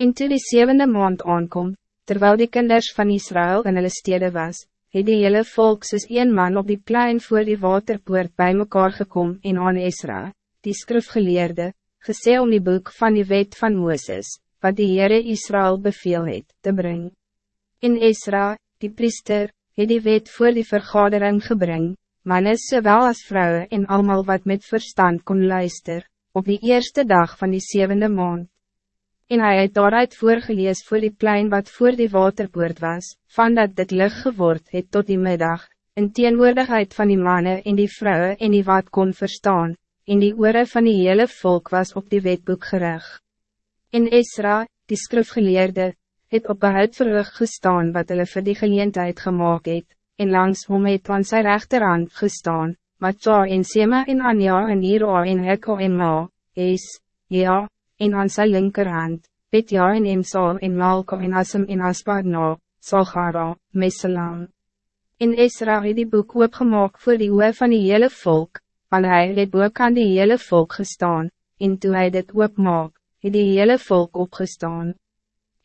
En toe die zevende maand aankom, terwijl die kinders van Israël in hulle stede was, het die hele volk soos een man op die plein voor die waterpoort bij mekaar gekom en aan Esra, die skrifgeleerde, gesê om die boek van die wet van Mooses, wat die Heere Israël beveel het, te brengen. In Esra, die priester, het die wet voor die vergadering gebring, mannes sowel as vrouwen en allemaal wat met verstand kon luister, op die eerste dag van die zevende maand. En hij het daaruit voorgelees voor die plein wat voor die waterpoort was, van dat dit licht geword het tot die middag, in teenwoordigheid van die mannen en die vrouwen en die wat kon verstaan, en die oore van die hele volk was op die wetboek gerig. In Esra, die skrifgeleerde, het op behoud verrug gestaan wat hulle vir die geleentheid gemaakt het, en langs hom het aan sy rechterhand gestaan, Matja en Sema en Anja en Ira en Hekko en Ma, Es, Ja, en aan sy linkerhand, Petja en Emsal en Malko en Asem en Aspadna, Salgara, Meselam. En Esra het die boek oopgemaak voor die oor van die hele volk, want hy het ook aan die hele volk gestaan, en toe hy dit oopmaak, het die hele volk opgestaan.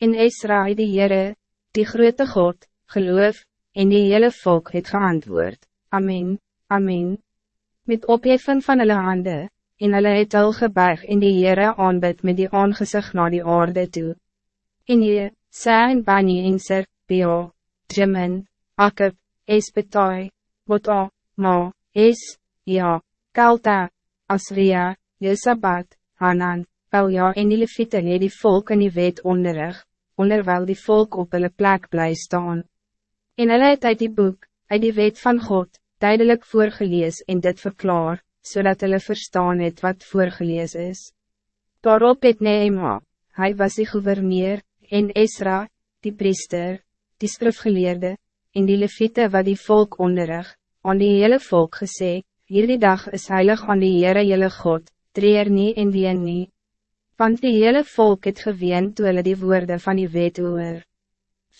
En Esra het die Heere, die grote God, geloof, en die hele volk het geantwoord, Amen, Amen. Met opheffen van hulle hande, en hulle het al gebuig in die Heere aanbid met die aangezicht naar die aarde toe. En je, en Bani en Ser, Beo, Jimin, Akib, Espetai, Bota, Ma, Es, Ja, Kalta, Asria, Jesabat, Hanan, Pelja en die Levite het die volk in die wet onderrig, onderwijl die volk op hulle plek bly staan. En hulle het uit die boek, uit die wet van God, duidelijk voorgelees en dit verklaar, zodat hulle verstaan het wat voorgelees is. Daarop het Nehema, hij was die gouverneur, en Esra, die priester, die skrifgeleerde, en die leviete wat die volk onderrig, aan die hele volk gesê, hierdie dag is heilig aan die Heere jylle God, treer nie en ween nie. Want die hele volk het geween toe hulle die woorden van die wet hoor.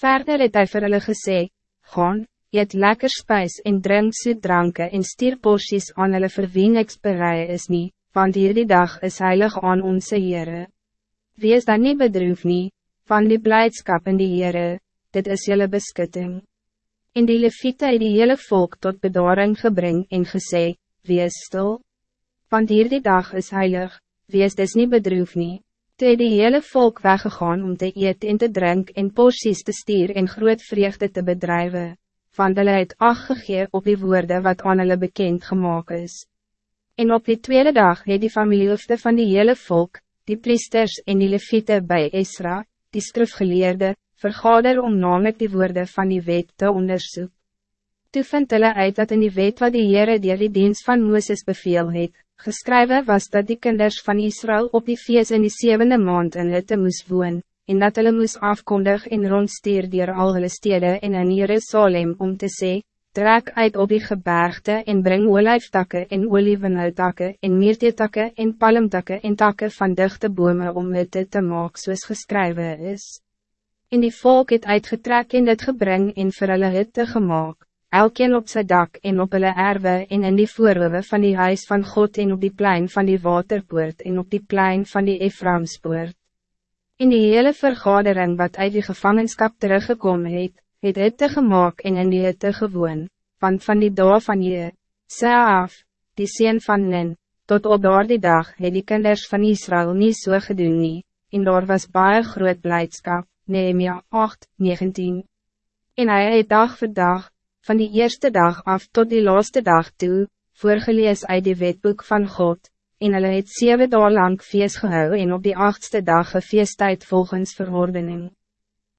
Verder het hy vir hulle gesê, Gaan, eet lekker spijs en drink soet dranke en stier porties aan hulle vir wie niks berei is nie, want hierdie dag is heilig aan onze Heere. Wees dan niet bedroef nie, van die blijdschap in die Heere, dit is jullie beskutting. In die leviete het die hele volk tot bedaring gebring en gesê, wees stil, want hierdie dag is heilig, wees dus niet bedroef nie. Toe het die hele volk weggegaan om te eet en te drink en porties te stier en groot vreugde te bedrijven, van hulle het acht op die woorden wat aan hulle bekend gemaakt is. En op die tweede dag het die familiehoofde van die hele volk, die priesters en die leviete bij Esra, die skrifgeleerde, vergader om namelijk die woorden van die wet te onderzoeken. Toe vind hulle uit dat in die wet wat die Heere dier die dienst van Mooses beveel het, Geschreven was dat die kinders van Israël op die feest in die zevende maand in Hitte moes woon, en dat hulle moes afkondig en rondsteer dier al hulle stede en in Jerusalem om te sê, trek uit op die gebergte en bring olijftakke en olievenhoutakke en meerteetakke en palmtakke en takke van dichte bome om Hitte te maak soos geskrywe is. En die volk het uitgetrek en dit gebring en vir hulle Hitte gemaakt elkeen op zijn dak en op hulle erwe en in die voorhoewe van die huis van God en op die plein van die waterpoort en op die plein van die Ephraimspoort. In die hele vergadering wat uit die gevangenschap teruggekomen het, het het te gemaakt en in die het te gewoon, want van die dag van je, Saaf, die sien van Nin, tot op daar die dag het die kinders van Israël niet so gedoen nie, en daar was baie groot blijdschap, Nehemia 8, 19. En hij het dag voor dag, van die eerste dag af tot die laatste dag toe, voorgelees uit die wetboek van God, en hulle het zeven dagen lang feest gehou en op die achtste dag een feesttijd volgens verordening.